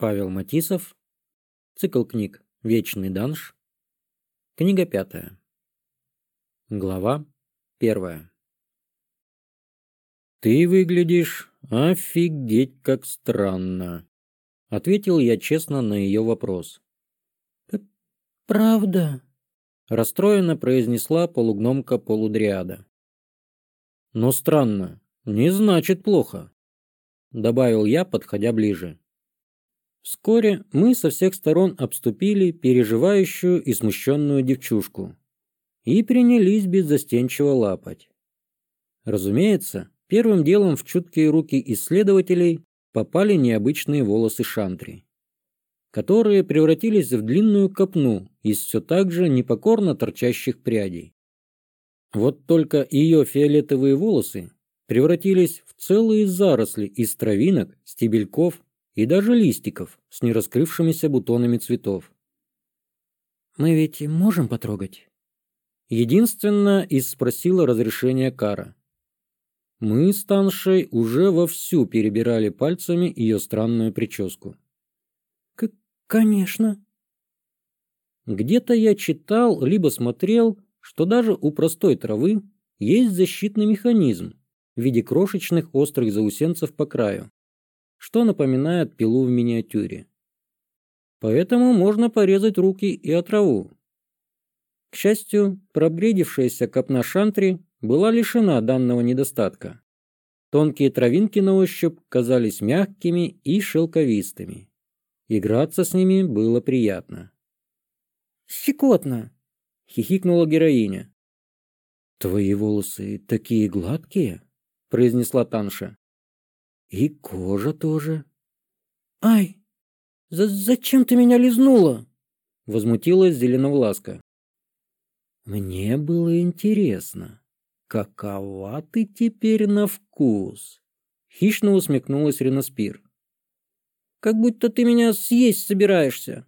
Павел Матисов. Цикл книг «Вечный данж». Книга пятая. Глава первая. «Ты выглядишь офигеть как странно», — ответил я честно на ее вопрос. Э, «Правда?» — расстроенно произнесла полугномка полудриада. «Но странно, не значит плохо», — добавил я, подходя ближе. Вскоре мы со всех сторон обступили переживающую и смущенную девчушку и принялись беззастенчиво лапать. Разумеется, первым делом в чуткие руки исследователей попали необычные волосы шантри, которые превратились в длинную копну из все так же непокорно торчащих прядей. Вот только ее фиолетовые волосы превратились в целые заросли из травинок, стебельков и даже листиков с нераскрывшимися бутонами цветов. «Мы ведь можем потрогать?» Единственно, и спросила разрешение Кара. Мы с Таншей уже вовсю перебирали пальцами ее странную прическу. К «Конечно». Где-то я читал, либо смотрел, что даже у простой травы есть защитный механизм в виде крошечных острых заусенцев по краю что напоминает пилу в миниатюре. Поэтому можно порезать руки и отраву. К счастью, пробредившаяся копна шантри была лишена данного недостатка. Тонкие травинки на ощупь казались мягкими и шелковистыми. Играться с ними было приятно. «Щекотно!» — хихикнула героиня. «Твои волосы такие гладкие!» — произнесла Танша и кожа тоже. «Ай, за зачем ты меня лизнула?» — возмутилась Зеленовласка. «Мне было интересно, какова ты теперь на вкус?» — хищно усмехнулась Реноспир. «Как будто ты меня съесть собираешься!»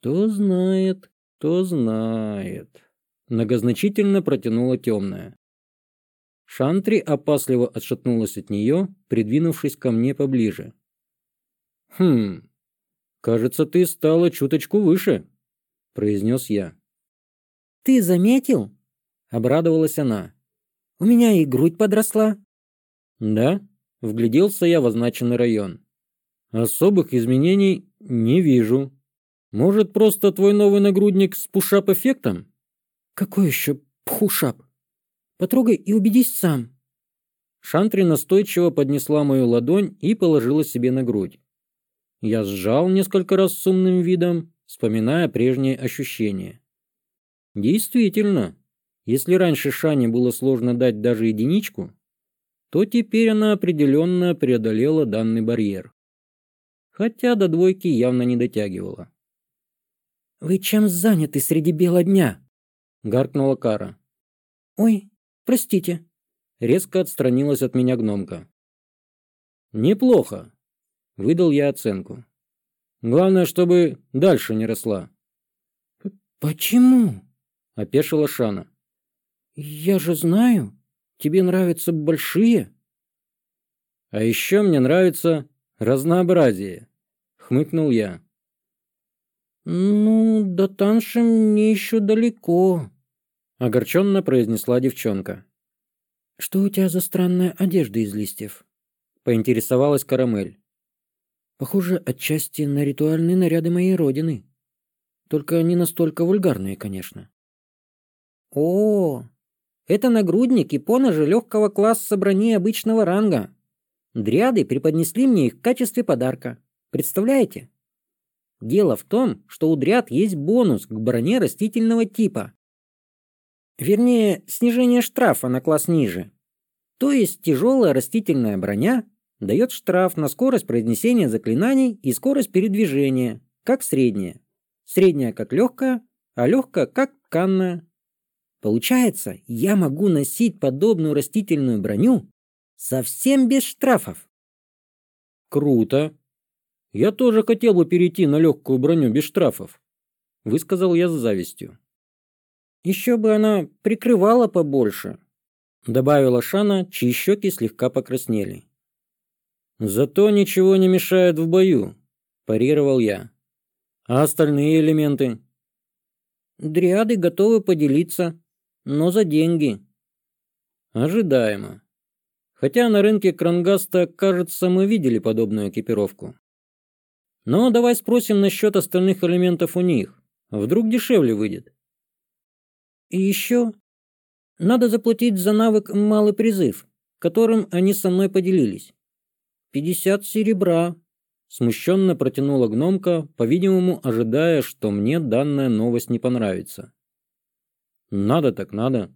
«Кто знает, кто знает!» — многозначительно протянула темная. Шантри опасливо отшатнулась от нее, придвинувшись ко мне поближе. «Хм, кажется, ты стала чуточку выше», — произнес я. «Ты заметил?» — обрадовалась она. «У меня и грудь подросла». «Да?» — вгляделся я в означенный район. «Особых изменений не вижу. Может, просто твой новый нагрудник с пушап-эффектом?» «Какой еще пушап? Потрогай и убедись сам». Шантри настойчиво поднесла мою ладонь и положила себе на грудь. Я сжал несколько раз с умным видом, вспоминая прежние ощущения. Действительно, если раньше Шане было сложно дать даже единичку, то теперь она определенно преодолела данный барьер. Хотя до двойки явно не дотягивала. «Вы чем заняты среди бела дня?» — гаркнула Кара. «Ой, простите. Резко отстранилась от меня гномка. Неплохо. Выдал я оценку. Главное чтобы дальше не росла. Почему? Опешила шана. Я же знаю тебе нравятся большие. А еще мне нравится разнообразие хмыкнул я. Ну до танша мне еще далеко. Огорченно произнесла девчонка. «Что у тебя за странная одежда из листьев?» Поинтересовалась Карамель. «Похоже отчасти на ритуальные наряды моей родины. Только не настолько вульгарные, конечно». «О, это нагрудник и поножи легкого класса брони обычного ранга. Дриады преподнесли мне их в качестве подарка. Представляете?» Дело в том, что у дряд есть бонус к броне растительного типа, Вернее, снижение штрафа на класс ниже. То есть тяжелая растительная броня дает штраф на скорость произнесения заклинаний и скорость передвижения, как средняя. Средняя как легкая, а легкая как тканная. Получается, я могу носить подобную растительную броню совсем без штрафов. Круто. Я тоже хотел бы перейти на легкую броню без штрафов, высказал я с завистью. Еще бы она прикрывала побольше», — добавила Шана, чьи щеки слегка покраснели. «Зато ничего не мешает в бою», — парировал я. «А остальные элементы?» «Дриады готовы поделиться, но за деньги». «Ожидаемо. Хотя на рынке Крангаста, кажется, мы видели подобную экипировку. Но давай спросим насчет остальных элементов у них. Вдруг дешевле выйдет». И еще надо заплатить за навык «Малый призыв», которым они со мной поделились. 50 серебра. Смущенно протянула гномка, по-видимому, ожидая, что мне данная новость не понравится. Надо так надо.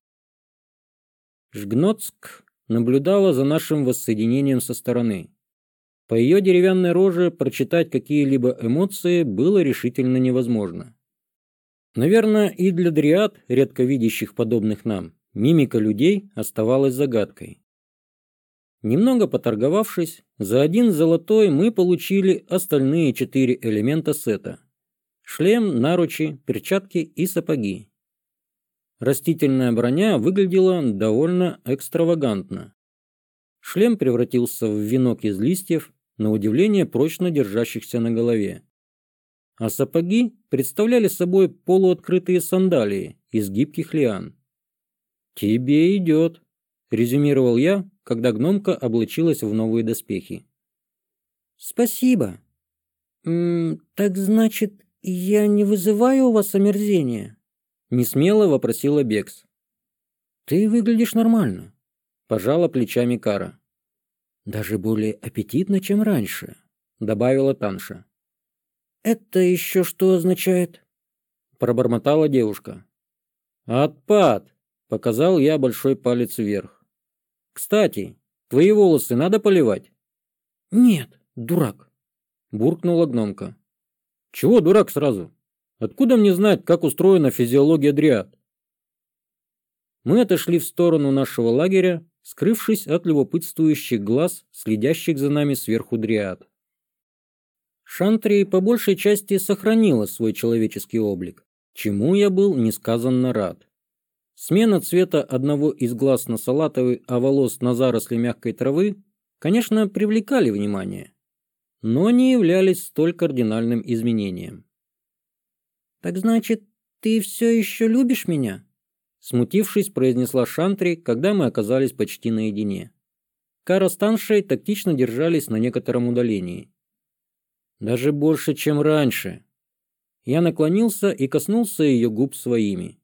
Жгноцк наблюдала за нашим воссоединением со стороны. По ее деревянной роже прочитать какие-либо эмоции было решительно невозможно. Наверное, и для дриад, редко видящих подобных нам, мимика людей оставалась загадкой. Немного поторговавшись, за один золотой мы получили остальные четыре элемента сета. Шлем, наручи, перчатки и сапоги. Растительная броня выглядела довольно экстравагантно. Шлем превратился в венок из листьев, на удивление прочно держащихся на голове а сапоги представляли собой полуоткрытые сандалии из гибких лиан. «Тебе идет», — резюмировал я, когда гномка облачилась в новые доспехи. «Спасибо. М -м, так значит, я не вызываю у вас омерзения?» — несмело вопросила Бекс. «Ты выглядишь нормально», — пожала плечами Кара. «Даже более аппетитно, чем раньше», — добавила Танша это еще что означает? Пробормотала девушка. Отпад! Показал я большой палец вверх. Кстати твои волосы надо поливать? Нет дурак. Буркнула гномка. Чего дурак сразу? Откуда мне знать как устроена физиология дриад? Мы отошли в сторону нашего лагеря скрывшись от любопытствующих глаз следящих за нами сверху дриад. Шантри по большей части сохранила свой человеческий облик, чему я был несказанно рад. Смена цвета одного из глаз на салатовый, а волос на заросли мягкой травы, конечно, привлекали внимание, но не являлись столь кардинальным изменением. «Так значит, ты все еще любишь меня?» Смутившись, произнесла Шантри, когда мы оказались почти наедине. Кара с Таншей тактично держались на некотором удалении – даже больше, чем раньше. Я наклонился и коснулся ее губ своими.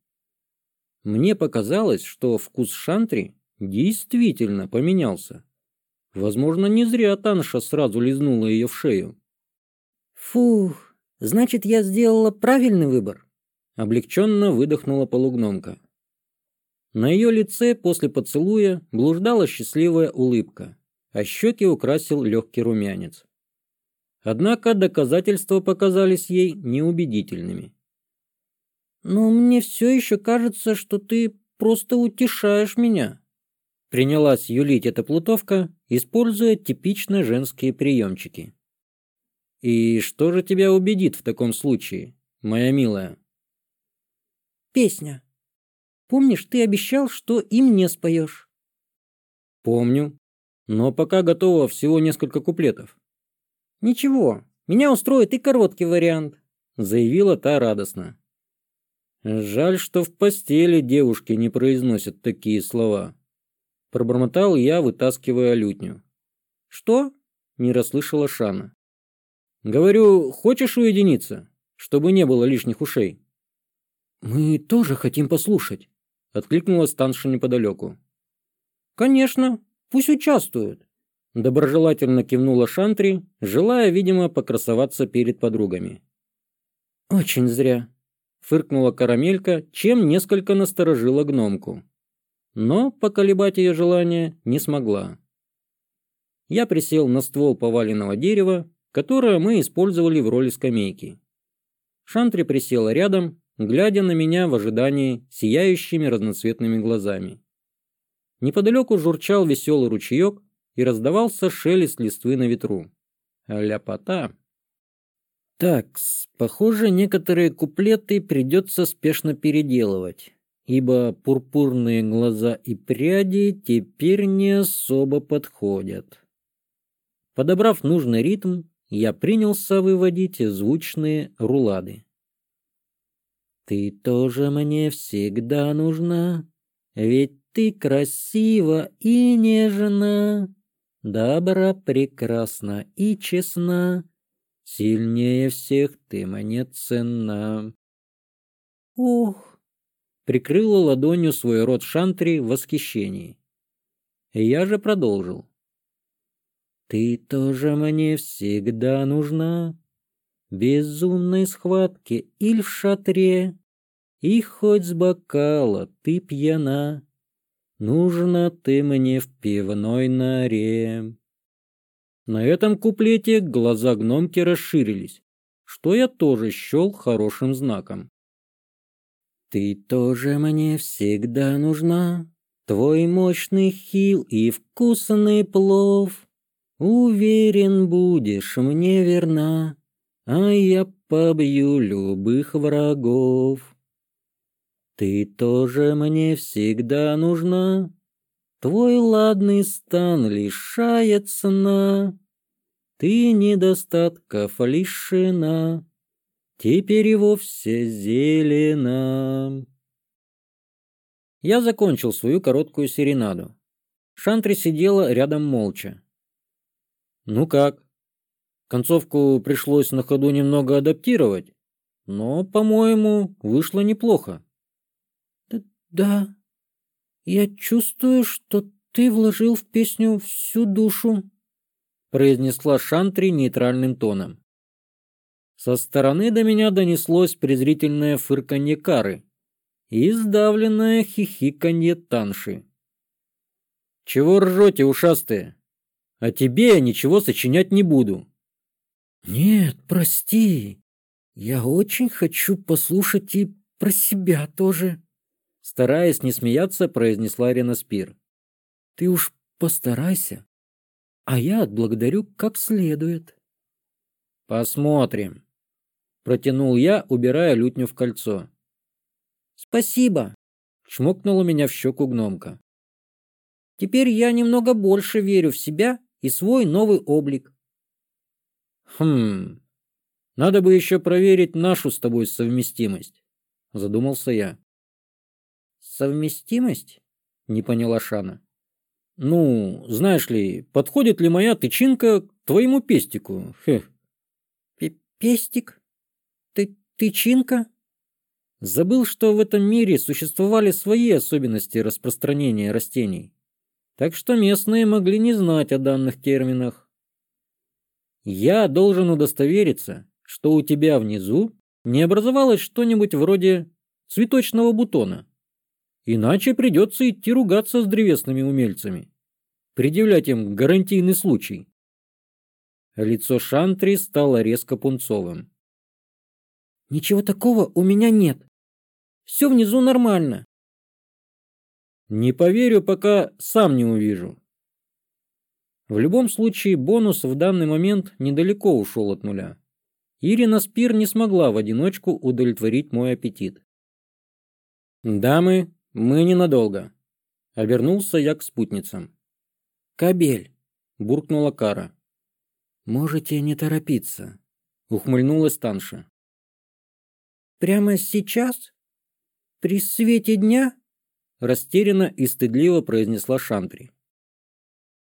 Мне показалось, что вкус шантри действительно поменялся. Возможно, не зря Танша сразу лизнула ее в шею. «Фух, значит, я сделала правильный выбор», — облегченно выдохнула полугномка. На ее лице после поцелуя блуждала счастливая улыбка, а щеки украсил легкий румянец. Однако доказательства показались ей неубедительными. «Но мне все еще кажется, что ты просто утешаешь меня», принялась юлить эта плутовка, используя типично женские приемчики. «И что же тебя убедит в таком случае, моя милая?» «Песня. Помнишь, ты обещал, что и мне споешь?» «Помню, но пока готово всего несколько куплетов». «Ничего, меня устроит и короткий вариант», — заявила та радостно. «Жаль, что в постели девушки не произносят такие слова», — пробормотал я, вытаскивая лютню. «Что?» — не расслышала Шана. «Говорю, хочешь уединиться, чтобы не было лишних ушей?» «Мы тоже хотим послушать», — откликнулась танша неподалеку. «Конечно, пусть участвуют», Доброжелательно кивнула Шантри, желая, видимо, покрасоваться перед подругами. «Очень зря», — фыркнула карамелька, чем несколько насторожила гномку. Но поколебать ее желание не смогла. Я присел на ствол поваленного дерева, которое мы использовали в роли скамейки. Шантри присела рядом, глядя на меня в ожидании сияющими разноцветными глазами. Неподалеку журчал веселый ручеек, и раздавался шелест листвы на ветру. Ляпота. Такс, похоже, некоторые куплеты придется спешно переделывать, ибо пурпурные глаза и пряди теперь не особо подходят. Подобрав нужный ритм, я принялся выводить звучные рулады. «Ты тоже мне всегда нужна, ведь ты красива и нежна, Дабра прекрасна и честна, сильнее всех ты мне ценна. Ух! Прикрыла ладонью свой рот Шантри в восхищении. Я же продолжил. Ты тоже мне всегда нужна. Безумной схватке или в шатре, и хоть с бокала ты пьяна. Нужно ты мне в пивной норе. На этом куплете глаза гномки расширились, что я тоже счел хорошим знаком. Ты тоже мне всегда нужна, твой мощный хил и вкусный плов. Уверен будешь мне верна, а я побью любых врагов ты тоже мне всегда нужна. Твой ладный стан лишает сна, Ты недостатков лишена, Теперь и вовсе зелена. Я закончил свою короткую серенаду. Шантри сидела рядом молча. Ну как? Концовку пришлось на ходу немного адаптировать, но, по-моему, вышло неплохо. Да, я чувствую, что ты вложил в песню всю душу, произнесла Шантри нейтральным тоном. Со стороны до меня донеслось презрительное фырканье кары и сдавленное хихиканье танши. «Чего ржете, ушастые? А тебе я ничего сочинять не буду». «Нет, прости, я очень хочу послушать и про себя тоже», стараясь не смеяться, произнесла Рена Спир. «Ты уж постарайся, а я отблагодарю как следует». «Посмотрим», — протянул я, убирая лютню в кольцо. «Спасибо», — чмокнула меня в щеку гномка. «Теперь я немного больше верю в себя и свой новый облик». «Хм, надо бы еще проверить нашу с тобой совместимость», — задумался я совместимость? Не поняла шана. Ну знаешь ли подходит ли моя тычинка к твоему пестику? Хе. пестик? Ты тычинка? Забыл что в этом мире существовали свои особенности распространения растений. Так что местные могли не знать о данных терминах. Я должен удостовериться что у тебя внизу не образовалось что-нибудь вроде цветочного бутона. Иначе придется идти ругаться с древесными умельцами. Предъявлять им гарантийный случай. Лицо Шантри стало резко пунцовым. «Ничего такого у меня нет. Все внизу нормально». «Не поверю, пока сам не увижу». В любом случае, бонус в данный момент недалеко ушел от нуля. Ирина Спир не смогла в одиночку удовлетворить мой аппетит. «Дамы, мы ненадолго. Обернулся я к спутницам. «Кабель!» – буркнула Кара. «Можете не торопиться», – ухмыльнулась Танша. «Прямо сейчас? При свете дня?» – растерянно и стыдливо произнесла Шантри.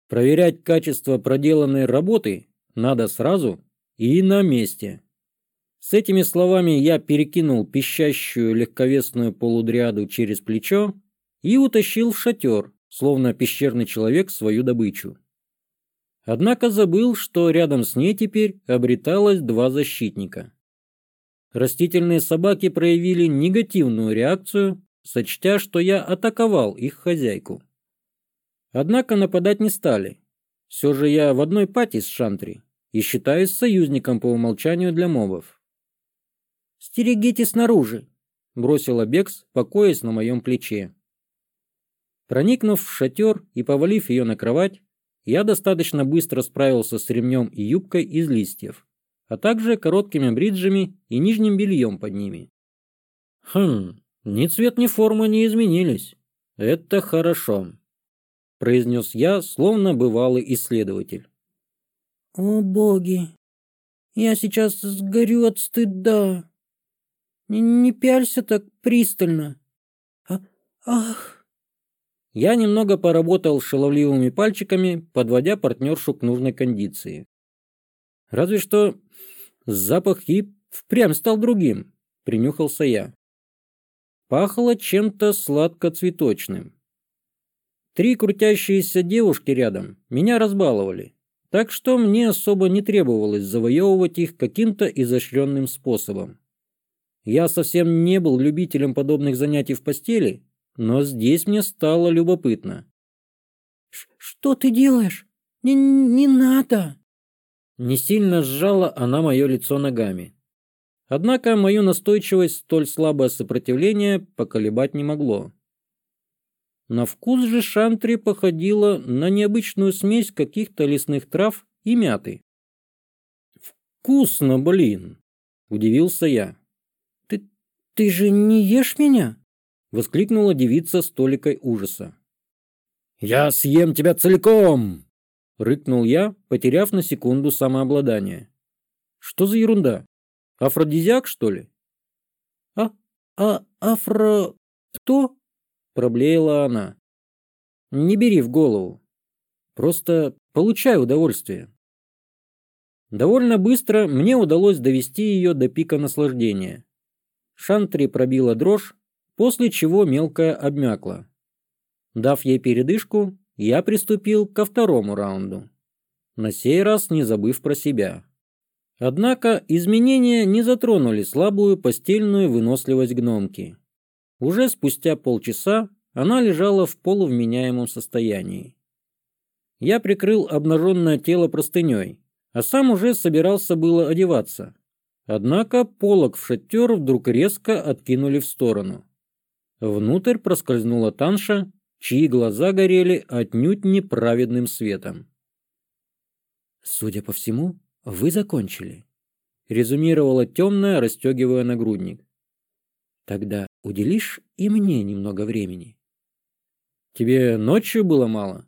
«Проверять качество проделанной работы надо сразу и на месте», с этими словами я перекинул пищащую легковесную полудряду через плечо и утащил в шатер, словно пещерный человек, свою добычу. Однако забыл, что рядом с ней теперь обреталось два защитника. Растительные собаки проявили негативную реакцию, сочтя, что я атаковал их хозяйку. Однако нападать не стали. Все же я в одной пати с Шантри и считаюсь союзником по умолчанию для мобов. «Стерегите снаружи!» — бросила Бекс, покоясь на моем плече. Проникнув в шатер и повалив ее на кровать, я достаточно быстро справился с ремнем и юбкой из листьев, а также короткими бриджами и нижним бельем под ними. «Хм, ни цвет, ни форма не изменились. Это хорошо», — произнес я, словно бывалый исследователь. «О боги! Я сейчас сгорю от стыда!» Не пялься так пристально. А, ах!» Я немного поработал шаловливыми пальчиками, подводя партнершу к нужной кондиции. Разве что запах и впрямь стал другим, принюхался я. Пахло чем-то сладко-цветочным. Три крутящиеся девушки рядом меня разбаловали, так что мне особо не требовалось завоевывать их каким-то изощренным способом. Я совсем не был любителем подобных занятий в постели, но здесь мне стало любопытно. «Что ты делаешь? Не, не надо!» Не сильно сжала она мое лицо ногами. Однако мою настойчивость столь слабое сопротивление поколебать не могло. На вкус же шантри походила на необычную смесь каких-то лесных трав и мяты. «Вкусно, блин!» – удивился я ты же не ешь меня? Воскликнула девица с толикой ужаса. Я съем тебя целиком! Рыкнул я потеряв на секунду самообладание. Что за ерунда? Афродизиак что ли? А а афро кто? Проблеяла она. Не бери в голову. Просто получай удовольствие. Довольно быстро мне удалось довести ее до пика наслаждения. Шантри пробила дрожь, после чего мелкая обмякла. Дав ей передышку, я приступил ко второму раунду. На сей раз не забыв про себя. Однако изменения не затронули слабую постельную выносливость гномки. Уже спустя полчаса она лежала в полувменяемом состоянии. Я прикрыл обнаженное тело простыней, а сам уже собирался было одеваться, Однако полок в шатер вдруг резко откинули в сторону. Внутрь проскользнула Танша, чьи глаза горели отнюдь неправедным светом. «Судя по всему, вы закончили», — резюмировала темная, расстегивая нагрудник. «Тогда уделишь и мне немного времени». «Тебе ночью было мало?»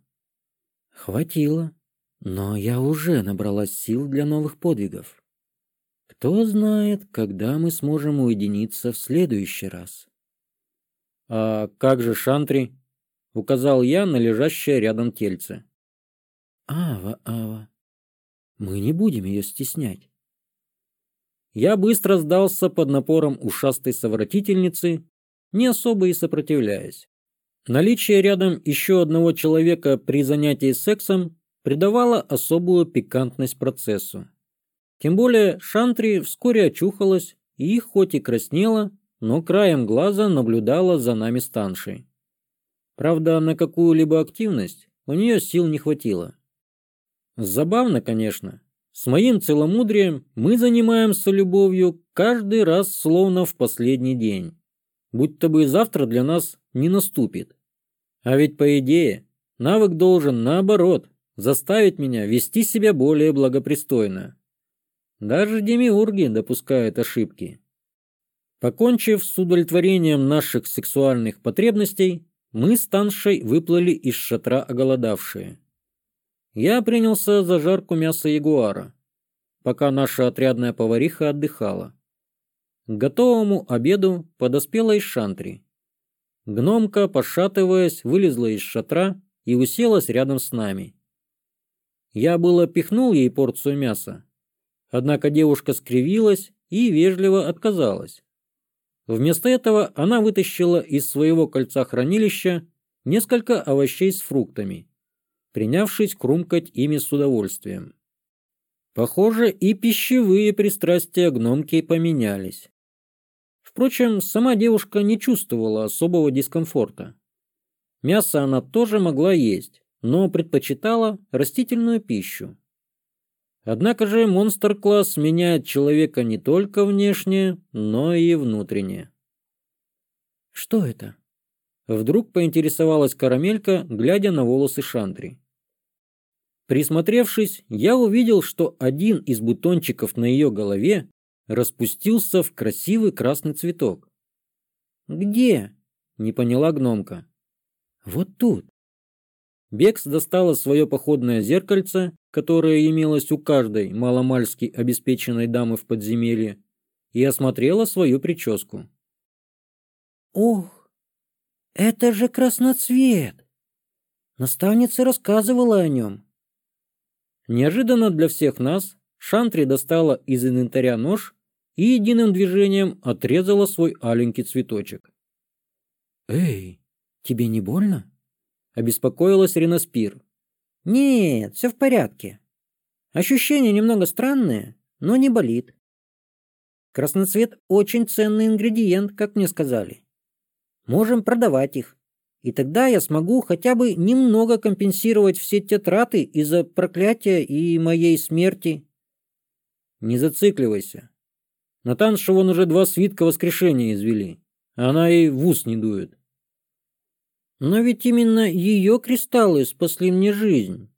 «Хватило, но я уже набралась сил для новых подвигов» кто знает когда мы сможем уединиться в следующий раз а как же шантри указал я на лежащее рядом тельце ава ава мы не будем ее стеснять я быстро сдался под напором ушастой совратительницы, не особо и сопротивляясь. Наличие рядом еще одного человека при занятии сексом придавало особую пикантность процессу. Тем более Шантри вскоре очухалась и, хоть и краснела, но краем глаза наблюдала за нами станшей. Правда, на какую-либо активность у нее сил не хватило. Забавно, конечно. С моим целомудрием мы занимаемся любовью каждый раз словно в последний день. Будь-то бы и завтра для нас не наступит. А ведь, по идее, навык должен, наоборот, заставить меня вести себя более благопристойно. Даже демиурги допускают ошибки. Покончив с удовлетворением наших сексуальных потребностей, мы с Таншей выплыли из шатра оголодавшие. Я принялся за жарку мяса ягуара, пока наша отрядная повариха отдыхала. К готовому обеду подоспела из шантри. Гномка, пошатываясь, вылезла из шатра и уселась рядом с нами. Я было пихнул ей порцию мяса, Однако девушка скривилась и вежливо отказалась. Вместо этого она вытащила из своего кольца хранилища несколько овощей с фруктами, принявшись крумкать ими с удовольствием. Похоже, и пищевые пристрастия гномки поменялись. Впрочем, сама девушка не чувствовала особого дискомфорта. Мясо она тоже могла есть, но предпочитала растительную пищу, Однако же монстр-класс меняет человека не только внешне, но и внутренне. «Что это?» Вдруг поинтересовалась карамелька, глядя на волосы Шандри. Присмотревшись, я увидел, что один из бутончиков на ее голове распустился в красивый красный цветок. «Где?» – не поняла гномка. «Вот тут». Бекс достала свое походное зеркальце которая имелась у каждой маломальски обеспеченной дамы в подземелье, и осмотрела свою прическу. «Ох, это же красноцвет!» Наставница рассказывала о нем. Неожиданно для всех нас Шантри достала из инвентаря нож и единым движением отрезала свой аленький цветочек. «Эй, тебе не больно?» – обеспокоилась Ренаспир. Нет, все в порядке. Ощущение немного странное, но не болит. Красноцвет очень ценный ингредиент, как мне сказали. Можем продавать их. И тогда я смогу хотя бы немного компенсировать все те траты из-за проклятия и моей смерти. Не зацикливайся. Натаншу вон уже два свитка воскрешения извели. А она и в ус не дует. Но ведь именно ее кристаллы спасли мне жизнь.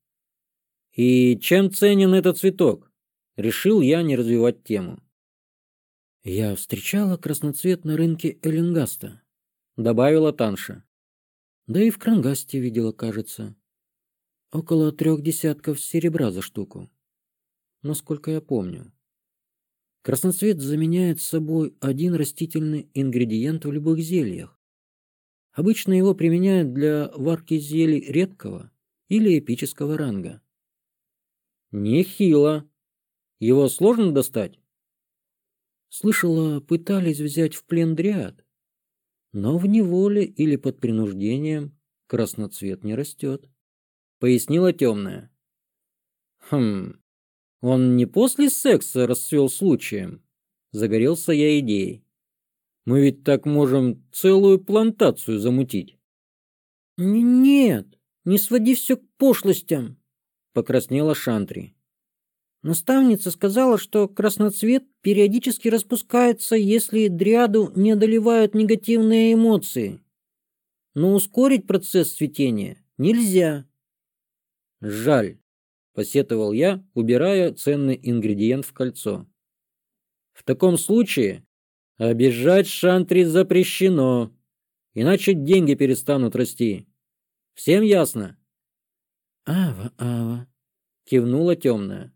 И чем ценен этот цветок? Решил я не развивать тему. Я встречала красноцвет на рынке Эллингаста, добавила Танша. Да и в Крангасте видела, кажется. Около трех десятков серебра за штуку. Насколько я помню. Красноцвет заменяет собой один растительный ингредиент в любых зельях. Обычно его применяют для варки зелий редкого или эпического ранга. Нехило. Его сложно достать? Слышала, пытались взять в плен дриад. Но в неволе или под принуждением красноцвет не растет. Пояснила темная. Хм, он не после секса расцвел случаем. Загорелся я идеей. Мы ведь так можем целую плантацию замутить. Нет, не своди все к пошлостям, покраснела Шантри. Наставница сказала, что красноцвет периодически распускается, если дриаду не одолевают негативные эмоции. Но ускорить процесс цветения нельзя. Жаль, посетовал я, убирая ценный ингредиент в кольцо. В таком случае Обижать шантри запрещено, иначе деньги перестанут расти. Всем ясно? Ава, ава, кивнула темная.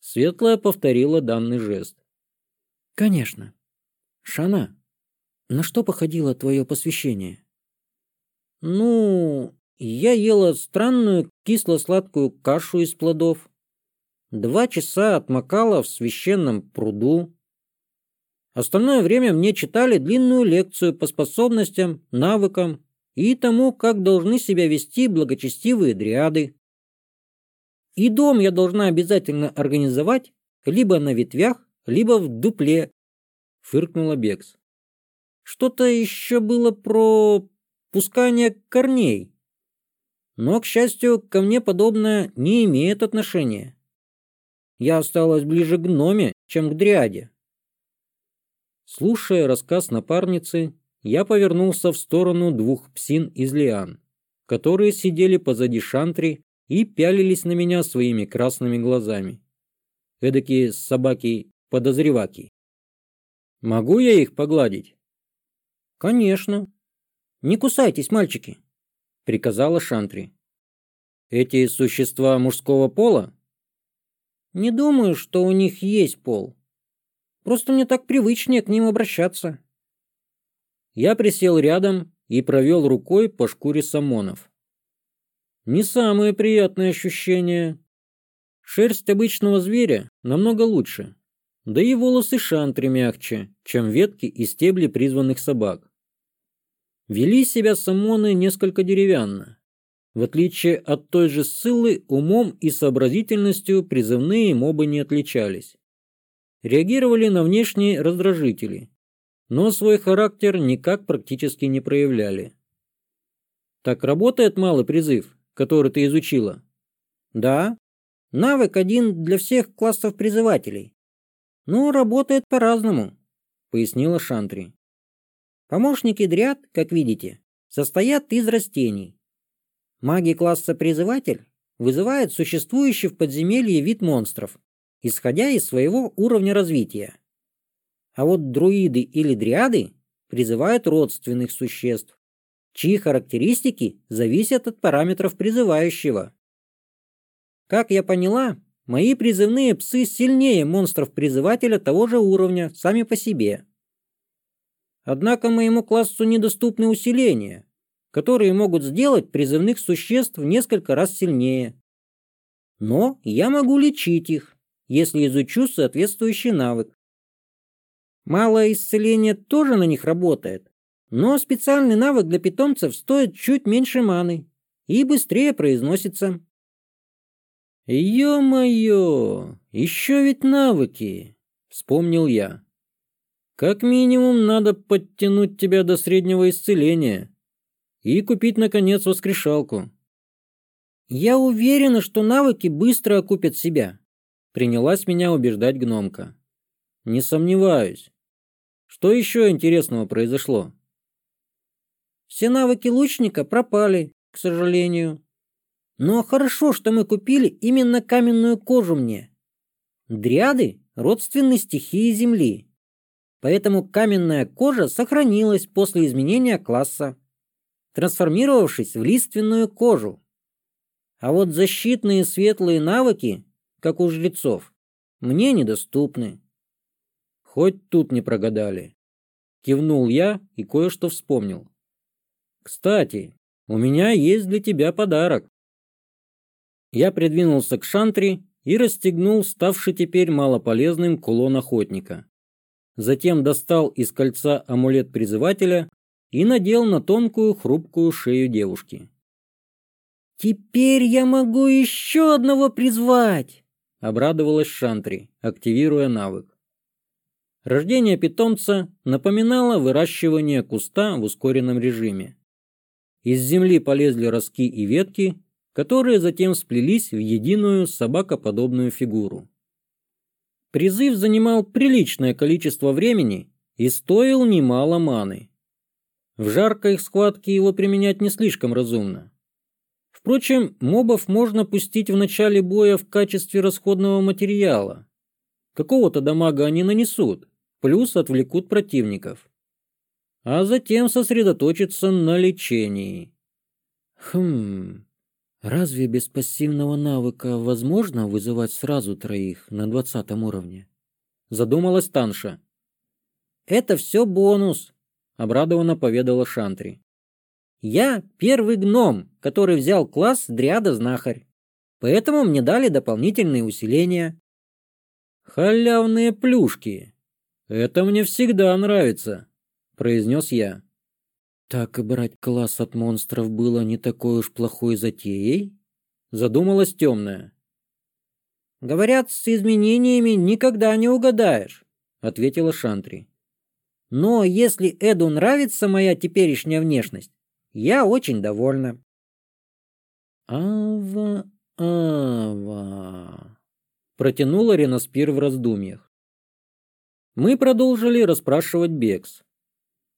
Светлая повторила данный жест. Конечно. Шана, на что походило твое посвящение? Ну, я ела странную кисло-сладкую кашу из плодов. Два часа отмокала в священном пруду Остальное время мне читали длинную лекцию по способностям, навыкам и тому, как должны себя вести благочестивые дриады. И дом я должна обязательно организовать либо на ветвях, либо в дупле, фыркнула Бекс. Что-то еще было про пускание корней. Но, к счастью, ко мне подобное не имеет отношения. Я осталась ближе к гноме, чем к дриаде. Слушая рассказ напарницы, я повернулся в сторону двух псин из лиан, которые сидели позади шантри и пялились на меня своими красными глазами. Эдакие собаки-подозреваки. Могу я их погладить? Конечно. Не кусайтесь, мальчики, приказала шантри. Эти существа мужского пола? Не думаю, что у них есть пол, Просто мне так привычнее к ним обращаться. Я присел рядом и провел рукой по шкуре самонов. Не самое приятное ощущение. Шерсть обычного зверя намного лучше, да и волосы шантри мягче, чем ветки и стебли призванных собак. Вели себя самоны несколько деревянно. В отличие от той же ссылы, умом и сообразительностью призывные мобы не отличались реагировали на внешние раздражители, но свой характер никак практически не проявляли. Так работает малый призыв, который ты изучила? Да. Навык один для всех классов призывателей. Но работает по-разному, пояснила Шантри. Помощники дряд, как видите, состоят из растений. Маги класса призыватель вызывает существующий в подземелье вид монстров, исходя из своего уровня развития. А вот друиды или дриады призывают родственных существ, чьи характеристики зависят от параметров призывающего. Как я поняла, мои призывные псы сильнее монстров-призывателя того же уровня сами по себе. Однако моему классу недоступны усиления, которые могут сделать призывных существ в несколько раз сильнее. Но я могу лечить их, если изучу соответствующий навык. Малое исцеление тоже на них работает, но специальный навык для питомцев стоит чуть меньше маны и быстрее произносится. «Е-мое! Еще ведь навыки!» — вспомнил я. «Как минимум надо подтянуть тебя до среднего исцеления и купить, наконец, воскрешалку». «Я уверена, что навыки быстро окупят себя», Принялась меня убеждать гномка. «Не сомневаюсь. Что еще интересного произошло?» «Все навыки лучника пропали, к сожалению. Но хорошо, что мы купили именно каменную кожу мне. Дриады — родственны стихии Земли, поэтому каменная кожа сохранилась после изменения класса, трансформировавшись в лиственную кожу. А вот защитные светлые навыки как у жрецов, мне недоступны. Хоть тут не прогадали. Кивнул я и кое-что вспомнил. Кстати, у меня есть для тебя подарок. Я придвинулся к шантре и расстегнул ставший теперь малополезным кулон охотника. Затем достал из кольца амулет призывателя и надел на тонкую хрупкую шею девушки. «Теперь я могу еще одного призвать!» обрадовалась Шантри, активируя навык. Рождение питомца напоминало выращивание куста в ускоренном режиме. Из земли полезли ростки и ветки, которые затем сплелись в единую собакоподобную фигуру. Призыв занимал приличное количество времени и стоил немало маны. В жаркой схватке его применять не слишком разумно. Впрочем, мобов можно пустить в начале боя в качестве расходного материала. Какого-то дамага они нанесут, плюс отвлекут противников. А затем сосредоточиться на лечении. Хм, разве без пассивного навыка возможно вызывать сразу троих на двадцатом уровне? Задумалась Танша. «Это все бонус», — обрадованно поведала Шантри. Я первый гном, который взял класс дриада-знахарь. Поэтому мне дали дополнительные усиления. Халявные плюшки. Это мне всегда нравится, произнес я. Так и брать класс от монстров было не такой уж плохой затеей, задумалась темная. Говорят, с изменениями никогда не угадаешь, ответила Шантри. Но если Эду нравится моя теперешняя внешность, я очень довольна. Ава, ава. Протянула Ренаспир в раздумьях. Мы продолжили расспрашивать Бекс.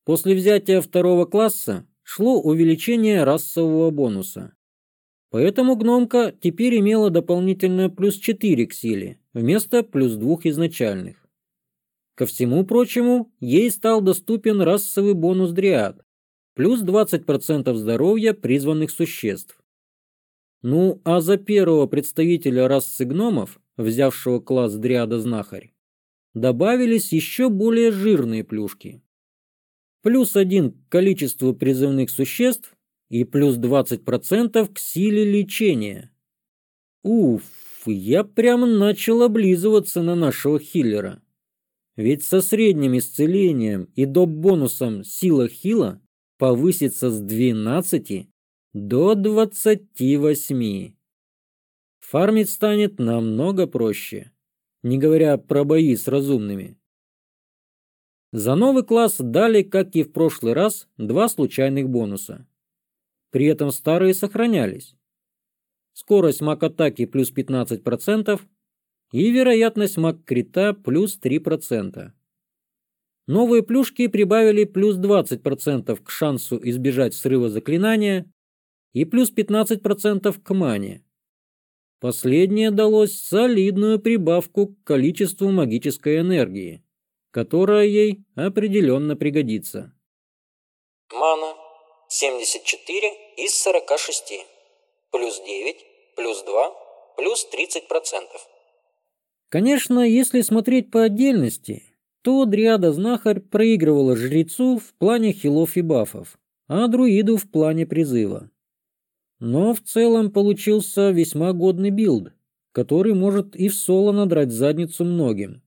После взятия второго класса шло увеличение расового бонуса. Поэтому гномка теперь имела дополнительное плюс 4 к силе вместо плюс 2 изначальных. Ко всему прочему, ей стал доступен расовый бонус Дриад, плюс 20% здоровья призванных существ. Ну, а за первого представителя расы гномов, взявшего класс дриада знахарь, добавились еще более жирные плюшки. Плюс один к количеству призывных существ и плюс 20% к силе лечения. Уф, я прям начал облизываться на нашего хиллера. Ведь со средним исцелением и доп-бонусом сила хила повысится с 12 до 28. Фармить станет намного проще, не говоря про бои с разумными. За новый класс дали, как и в прошлый раз, два случайных бонуса. При этом старые сохранялись. Скорость маг-атаки плюс 15% и вероятность маг-крита плюс 3%. Новые плюшки прибавили плюс 20% к шансу избежать срыва заклинания и плюс 15% к мане. Последнее далось солидную прибавку к количеству магической энергии, которая ей определенно пригодится. Мана 74 из 46, плюс 9, плюс 2, плюс 30%. Конечно, если смотреть по отдельности – то ряда знахарь проигрывал жрецу в плане хилов и бафов, а друиду в плане призыва. Но в целом получился весьма годный билд, который может и в соло надрать задницу многим.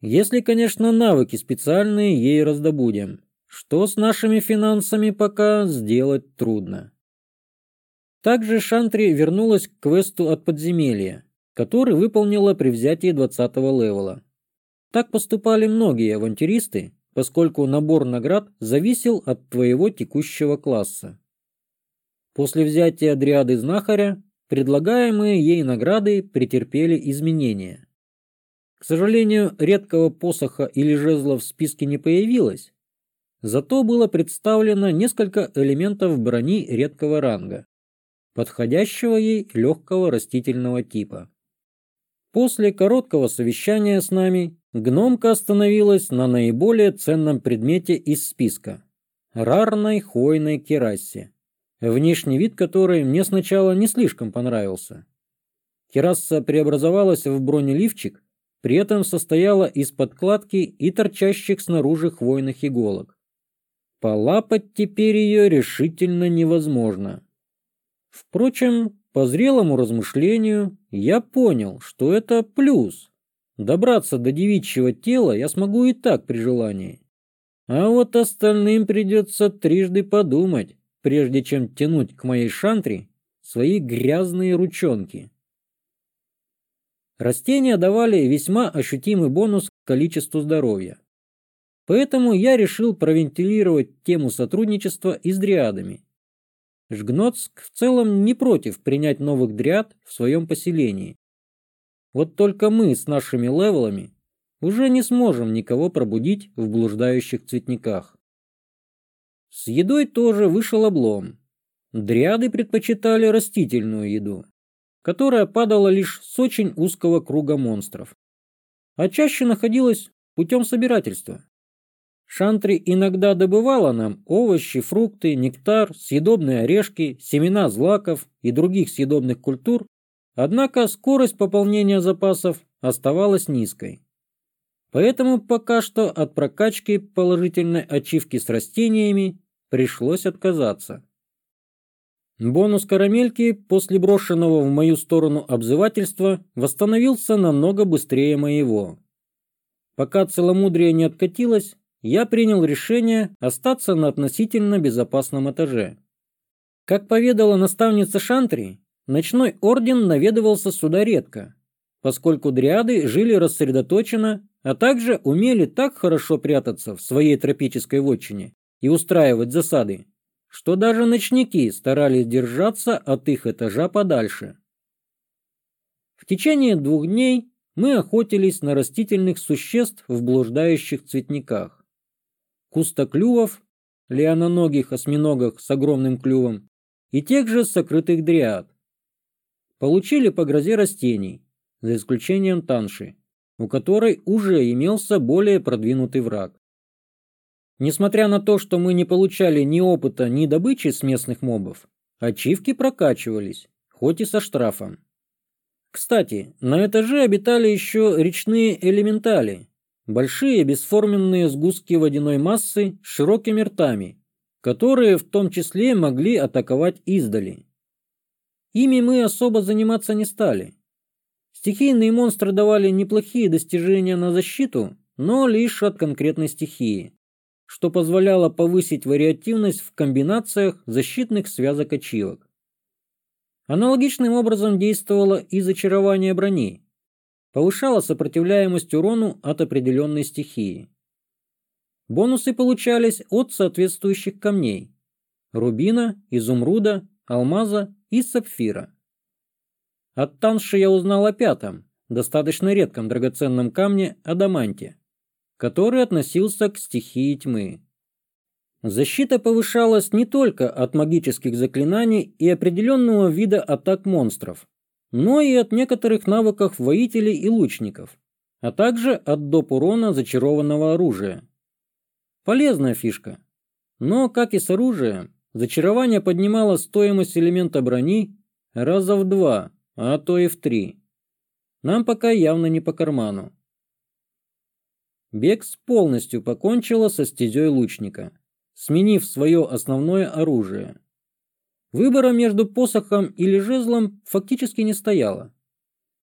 Если, конечно, навыки специальные ей раздобудем, что с нашими финансами пока сделать трудно. Также Шантри вернулась к квесту от подземелья, который выполнила при взятии 20 левела. Так поступали многие авантюристы, поскольку набор наград зависел от твоего текущего класса. После взятия дриады знахаря, предлагаемые ей награды претерпели изменения. К сожалению, редкого посоха или жезла в списке не появилось, зато было представлено несколько элементов брони редкого ранга, подходящего ей легкого растительного типа. После короткого совещания с нами Гномка остановилась на наиболее ценном предмете из списка – рарной хвойной керасе, внешний вид которой мне сначала не слишком понравился. Кераса преобразовалась в бронеливчик, при этом состояла из подкладки и торчащих снаружи хвойных иголок. Полапать теперь ее решительно невозможно. Впрочем, по зрелому размышлению я понял, что это плюс – Добраться до девичьего тела я смогу и так при желании. А вот остальным придется трижды подумать, прежде чем тянуть к моей шантре свои грязные ручонки. Растения давали весьма ощутимый бонус к количеству здоровья. Поэтому я решил провентилировать тему сотрудничества и с дриадами. Жгноцк в целом не против принять новых дриад в своем поселении. Вот только мы с нашими левелами уже не сможем никого пробудить в блуждающих цветниках. С едой тоже вышел облом. Дриады предпочитали растительную еду, которая падала лишь с очень узкого круга монстров, а чаще находилась путем собирательства. Шантри иногда добывала нам овощи, фрукты, нектар, съедобные орешки, семена злаков и других съедобных культур Однако скорость пополнения запасов оставалась низкой. Поэтому пока что от прокачки положительной ачивки с растениями пришлось отказаться. Бонус карамельки после брошенного в мою сторону обзывательства восстановился намного быстрее моего. Пока целомудрие не откатилось, я принял решение остаться на относительно безопасном этаже. Как поведала наставница Шантри, Ночной орден наведывался сюда редко, поскольку дриады жили рассредоточенно, а также умели так хорошо прятаться в своей тропической вотчине и устраивать засады, что даже ночники старались держаться от их этажа подальше. В течение двух дней мы охотились на растительных существ в блуждающих цветниках. Кустоклювов, лианоногих осьминогах с огромным клювом и тех же сокрытых дриад, получили по грозе растений, за исключением Танши, у которой уже имелся более продвинутый враг. Несмотря на то, что мы не получали ни опыта, ни добычи с местных мобов, ачивки прокачивались, хоть и со штрафом. Кстати, на этаже обитали еще речные элементали, большие бесформенные сгустки водяной массы с широкими ртами, которые в том числе могли атаковать издали. Ими мы особо заниматься не стали. Стихийные монстры давали неплохие достижения на защиту, но лишь от конкретной стихии, что позволяло повысить вариативность в комбинациях защитных связок ачивок. Аналогичным образом действовало и зачарование брони, повышало сопротивляемость урону от определенной стихии. Бонусы получались от соответствующих камней – рубина, изумруда, алмаза и сапфира. От Танши я узнал о пятом, достаточно редком драгоценном камне адаманте, который относился к стихии тьмы. Защита повышалась не только от магических заклинаний и определенного вида атак монстров, но и от некоторых навыков воителей и лучников, а также от доп урона зачарованного оружия. Полезная фишка, но, как и с оружием, Зачарование поднимало стоимость элемента брони раза в два, а то и в три. Нам пока явно не по карману. Бекс полностью покончила со стезей лучника, сменив свое основное оружие. Выбора между посохом или жезлом фактически не стояло.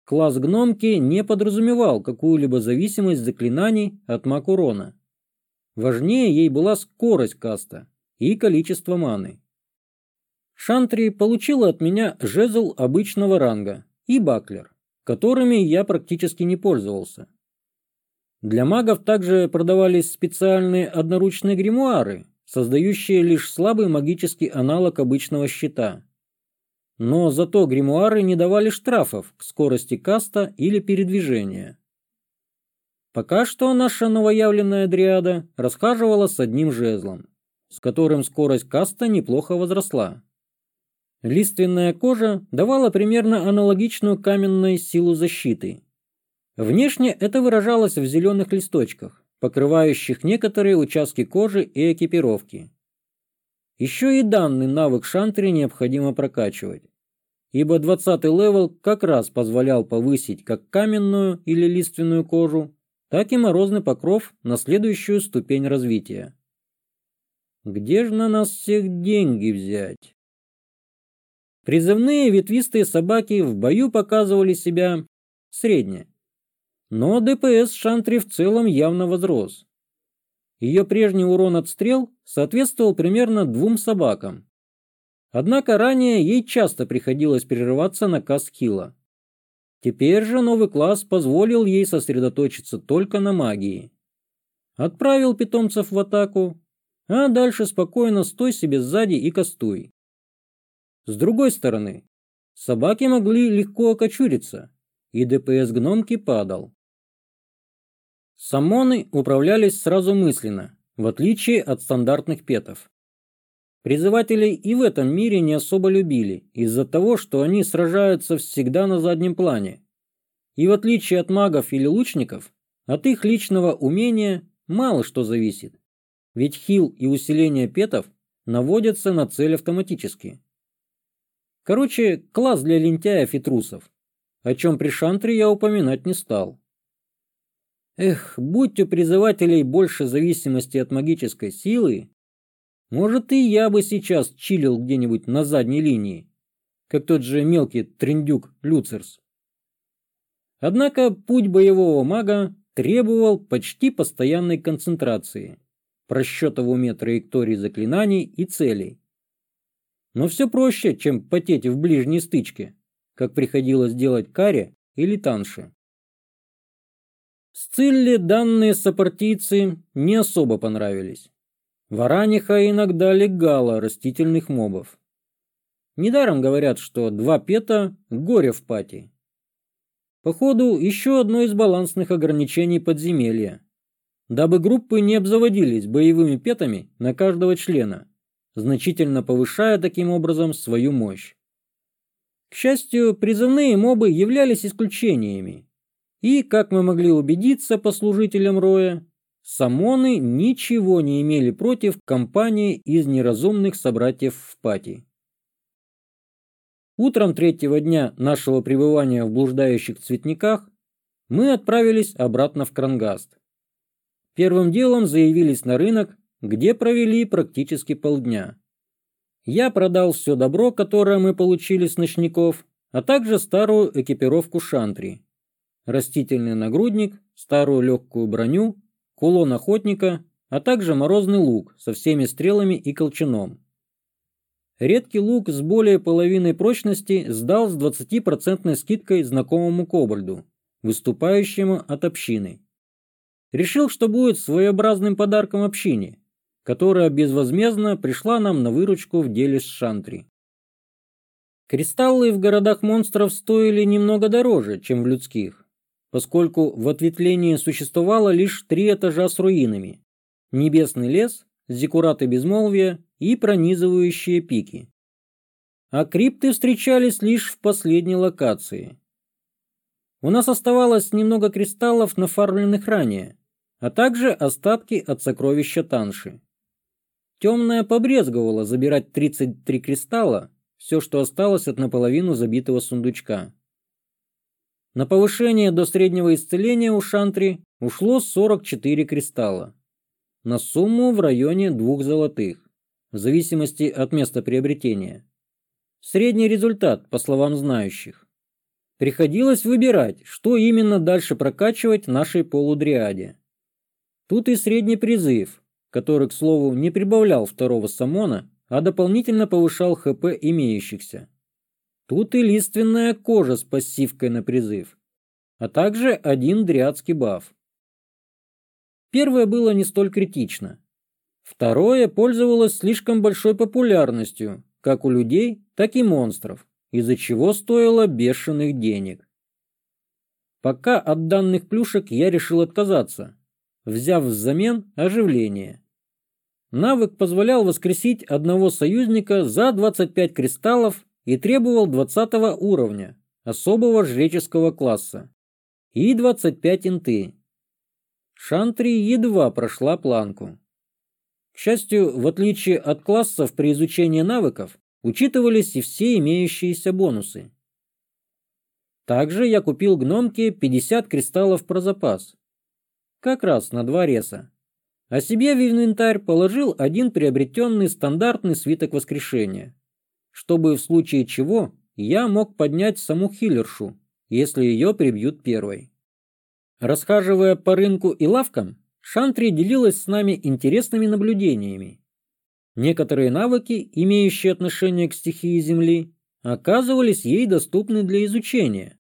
Класс гномки не подразумевал какую-либо зависимость заклинаний от макурона. Важнее ей была скорость каста – и количество маны. Шантри получила от меня жезл обычного ранга и баклер, которыми я практически не пользовался. Для магов также продавались специальные одноручные гримуары, создающие лишь слабый магический аналог обычного щита. Но зато гримуары не давали штрафов к скорости каста или передвижения. Пока что наша новоявленная дриада расхаживала с одним жезлом, с которым скорость каста неплохо возросла. Лиственная кожа давала примерно аналогичную каменной силу защиты. Внешне это выражалось в зеленых листочках, покрывающих некоторые участки кожи и экипировки. Еще и данный навык шантри необходимо прокачивать, ибо 20 level как раз позволял повысить как каменную или лиственную кожу, так и морозный покров на следующую ступень развития. Где же на нас всех деньги взять? Призывные ветвистые собаки в бою показывали себя средне. Но DPS Шантри в целом явно возрос. Ее прежний урон от стрел соответствовал примерно двум собакам. Однако ранее ей часто приходилось прерываться на каскила. Теперь же новый класс позволил ей сосредоточиться только на магии. Отправил питомцев в атаку, а дальше спокойно стой себе сзади и кастуй. С другой стороны, собаки могли легко окочуриться, и ДПС гномки падал. Самоны управлялись сразу мысленно, в отличие от стандартных петов. Призывателей и в этом мире не особо любили из-за того, что они сражаются всегда на заднем плане. И в отличие от магов или лучников, от их личного умения мало что зависит ведь хил и усиление петов наводятся на цель автоматически. Короче, класс для лентяев и трусов, о чем при шантре я упоминать не стал. Эх, будь у призывателей больше зависимости от магической силы, может и я бы сейчас чилил где-нибудь на задней линии, как тот же мелкий трендюк Люцерс. Однако путь боевого мага требовал почти постоянной концентрации – просчета в уме траектории заклинаний и целей. Но все проще, чем потеть в ближней стычке, как приходилось делать Каре или Танше. Сцилле данные сапартийцы не особо понравились. Вараниха иногда легала растительных мобов. Недаром говорят, что два пета – горе в пати. Походу, еще одно из балансных ограничений подземелья дабы группы не обзаводились боевыми петами на каждого члена, значительно повышая таким образом свою мощь. К счастью, призывные мобы являлись исключениями, и, как мы могли убедиться по служителям Роя, самоны ничего не имели против компании из неразумных собратьев в пати. Утром третьего дня нашего пребывания в блуждающих цветниках мы отправились обратно в Крангаст. Первым делом заявились на рынок, где провели практически полдня. Я продал все добро, которое мы получили с ночников, а также старую экипировку шантри. Растительный нагрудник, старую легкую броню, кулон охотника, а также морозный лук со всеми стрелами и колчаном. Редкий лук с более половины прочности сдал с 20% скидкой знакомому кобальду, выступающему от общины решил, что будет своеобразным подарком общине, которая безвозмездно пришла нам на выручку в деле с Шантри. Кристаллы в городах монстров стоили немного дороже, чем в людских, поскольку в ответвлении существовало лишь три этажа с руинами – небесный лес, зекураты безмолвия и пронизывающие пики. А крипты встречались лишь в последней локации. У нас оставалось немного кристаллов, нафармленных ранее – а также остатки от сокровища Танши. Темная побрезговала забирать 33 кристалла, все, что осталось от наполовину забитого сундучка. На повышение до среднего исцеления у Шантри ушло 44 кристалла на сумму в районе двух золотых, в зависимости от места приобретения. Средний результат, по словам знающих. Приходилось выбирать, что именно дальше прокачивать нашей полудриаде. Тут и средний призыв, который, к слову, не прибавлял второго самона, а дополнительно повышал ХП имеющихся. Тут и лиственная кожа с пассивкой на призыв, а также один дрядский баф. Первое было не столь критично. Второе пользовалось слишком большой популярностью, как у людей, так и монстров, из-за чего стоило бешеных денег. Пока от данных плюшек я решил отказаться, взяв взамен оживление. Навык позволял воскресить одного союзника за 25 кристаллов и требовал 20 уровня, особого жреческого класса, и 25 инты. Шантри едва прошла планку. К счастью, в отличие от классов при изучении навыков, учитывались и все имеющиеся бонусы. Также я купил гномке 50 кристаллов про запас – как раз на два реза. А себе в инвентарь положил один приобретенный стандартный свиток воскрешения, чтобы в случае чего я мог поднять саму хиллершу, если ее прибьют первой. Расхаживая по рынку и лавкам, Шантри делилась с нами интересными наблюдениями. Некоторые навыки, имеющие отношение к стихии Земли, оказывались ей доступны для изучения,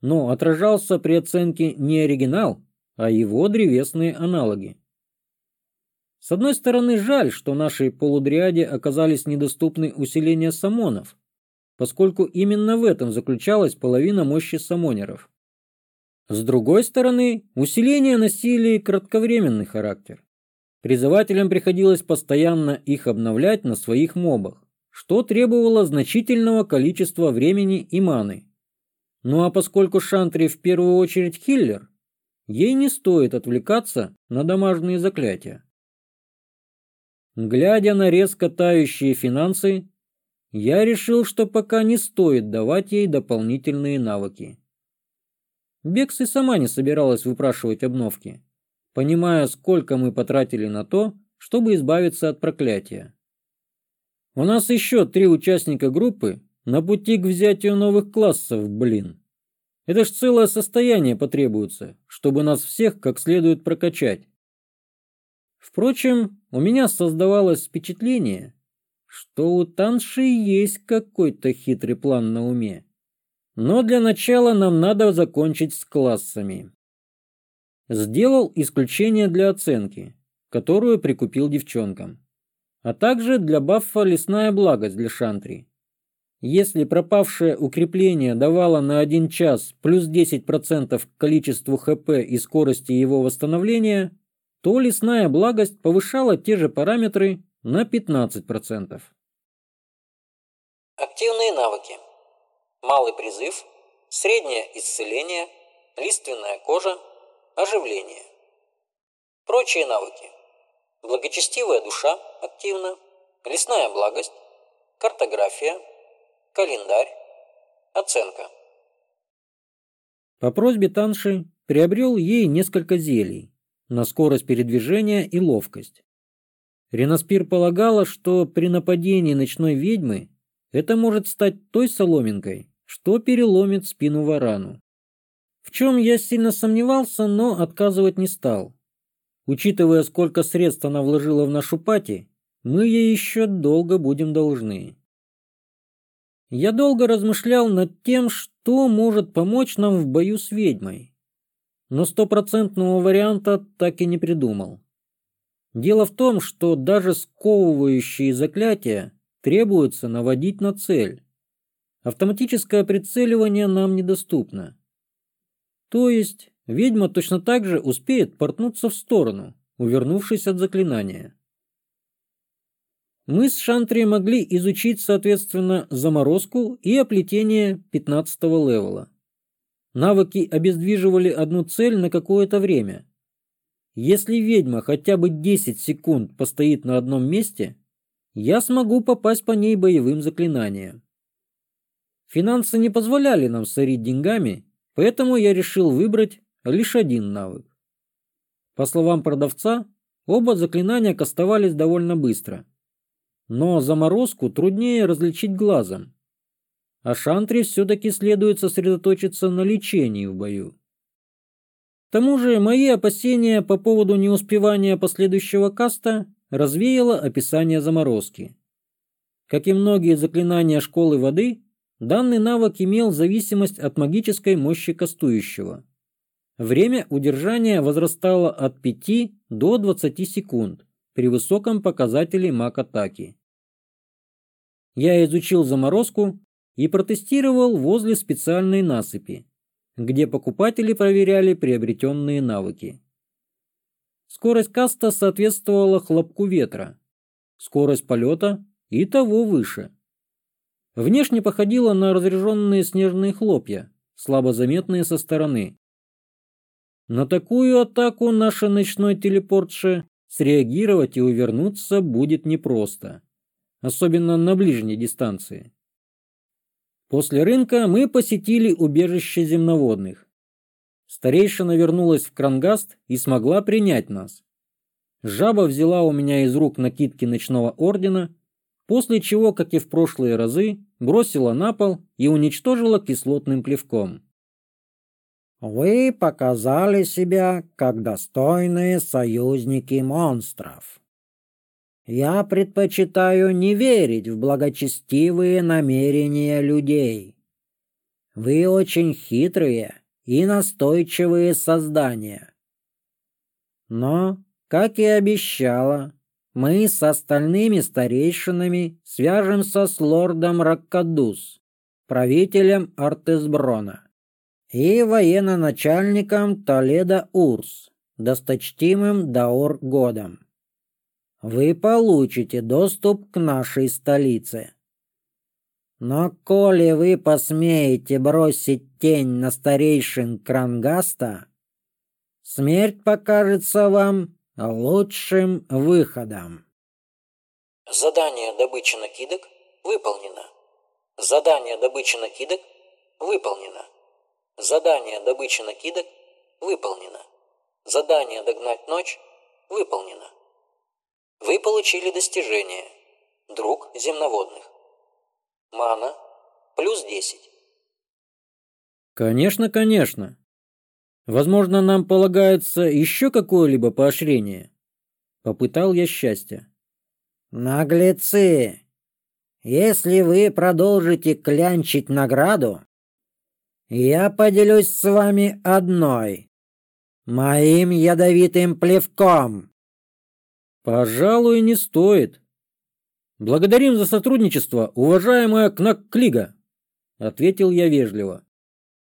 но отражался при оценке не оригинал, а его древесные аналоги. С одной стороны, жаль, что нашей полудриаде оказались недоступны усиления самонов, поскольку именно в этом заключалась половина мощи самонеров. С другой стороны, усиления носили кратковременный характер. Призывателям приходилось постоянно их обновлять на своих мобах, что требовало значительного количества времени и маны. Ну а поскольку Шантри в первую очередь хиллер, Ей не стоит отвлекаться на домашние заклятия. Глядя на резко тающие финансы, я решил, что пока не стоит давать ей дополнительные навыки. Бекс и сама не собиралась выпрашивать обновки, понимая, сколько мы потратили на то, чтобы избавиться от проклятия. У нас еще три участника группы на пути к взятию новых классов, блин. Это ж целое состояние потребуется, чтобы нас всех как следует прокачать. Впрочем, у меня создавалось впечатление, что у Танши есть какой-то хитрый план на уме. Но для начала нам надо закончить с классами. Сделал исключение для оценки, которую прикупил девчонкам, а также для баффа «Лесная благость» для Шантри. Если пропавшее укрепление давало на один час плюс 10% к количеству ХП и скорости его восстановления, то лесная благость повышала те же параметры на 15%. Активные навыки. Малый призыв, среднее исцеление, лиственная кожа, оживление. Прочие навыки. Благочестивая душа активна, лесная благость, картография – Календарь. Оценка. По просьбе Танши приобрел ей несколько зелий на скорость передвижения и ловкость. Ренаспир полагала, что при нападении ночной ведьмы это может стать той соломинкой, что переломит спину варану. В чем я сильно сомневался, но отказывать не стал. Учитывая, сколько средств она вложила в нашу пати, мы ей еще долго будем должны. Я долго размышлял над тем, что может помочь нам в бою с ведьмой. Но стопроцентного варианта так и не придумал. Дело в том, что даже сковывающие заклятия требуется наводить на цель. Автоматическое прицеливание нам недоступно. То есть ведьма точно так же успеет портнуться в сторону, увернувшись от заклинания. Мы с Шантре могли изучить, соответственно, заморозку и оплетение 15 левела. Навыки обездвиживали одну цель на какое-то время. Если ведьма хотя бы 10 секунд постоит на одном месте, я смогу попасть по ней боевым заклинанием. Финансы не позволяли нам сорить деньгами, поэтому я решил выбрать лишь один навык. По словам продавца, оба заклинания кастовались довольно быстро – но заморозку труднее различить глазом. А шантре все-таки следует сосредоточиться на лечении в бою. К тому же мои опасения по поводу неуспевания последующего каста развеяло описание заморозки. Как и многие заклинания школы воды, данный навык имел зависимость от магической мощи кастующего. Время удержания возрастало от 5 до 20 секунд, при высоком показателе мак атаки. Я изучил заморозку и протестировал возле специальной насыпи, где покупатели проверяли приобретенные навыки. Скорость каста соответствовала хлопку ветра, скорость полета и того выше. Внешне походило на разряженные снежные хлопья, слабо заметные со стороны. На такую атаку наша ночной телепортша среагировать и увернуться будет непросто, особенно на ближней дистанции. После рынка мы посетили убежище земноводных. Старейшина вернулась в Крангаст и смогла принять нас. Жаба взяла у меня из рук накидки ночного ордена, после чего, как и в прошлые разы, бросила на пол и уничтожила кислотным плевком. Вы показали себя как достойные союзники монстров. Я предпочитаю не верить в благочестивые намерения людей. Вы очень хитрые и настойчивые создания. Но, как и обещала, мы с остальными старейшинами свяжемся с лордом Раккадус, правителем Артезброна и военно-начальником Толедо Урс, досточтимым Даор Годом. Вы получите доступ к нашей столице. Но коли вы посмеете бросить тень на старейшин Крангаста, смерть покажется вам лучшим выходом. Задание добычи накидок выполнено. Задание добычи накидок выполнено. Задание добычи накидок выполнено. Задание догнать ночь выполнено. Вы получили достижение. Друг земноводных. Мана плюс 10. Конечно, конечно. Возможно, нам полагается еще какое-либо поощрение. Попытал я счастье. Наглецы! Если вы продолжите клянчить награду, я поделюсь с вами одной. Моим ядовитым плевком. Пожалуй, не стоит. Благодарим за сотрудничество, уважаемая Кнак-Клига, ответил я вежливо.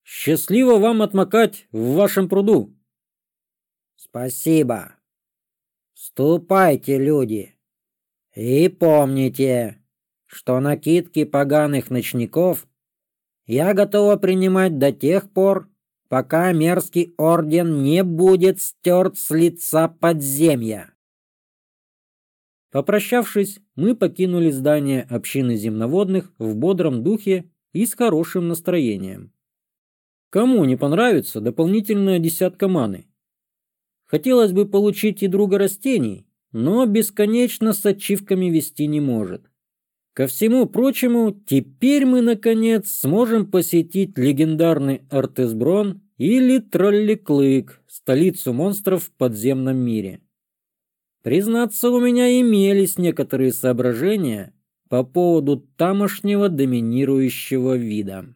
Счастливо вам отмокать в вашем пруду. Спасибо. Ступайте, люди. И помните, что накидки поганых ночников я готова принимать до тех пор, пока мерзкий орден не будет стерт с лица подземья. Попрощавшись, мы покинули здание общины земноводных в бодром духе и с хорошим настроением. Кому не понравится дополнительная десятка маны? Хотелось бы получить и друга растений, но бесконечно с ачивками вести не может. Ко всему прочему, теперь мы, наконец, сможем посетить легендарный Артесброн или Тролликлык, столицу монстров в подземном мире. Признаться, у меня имелись некоторые соображения по поводу тамошнего доминирующего вида.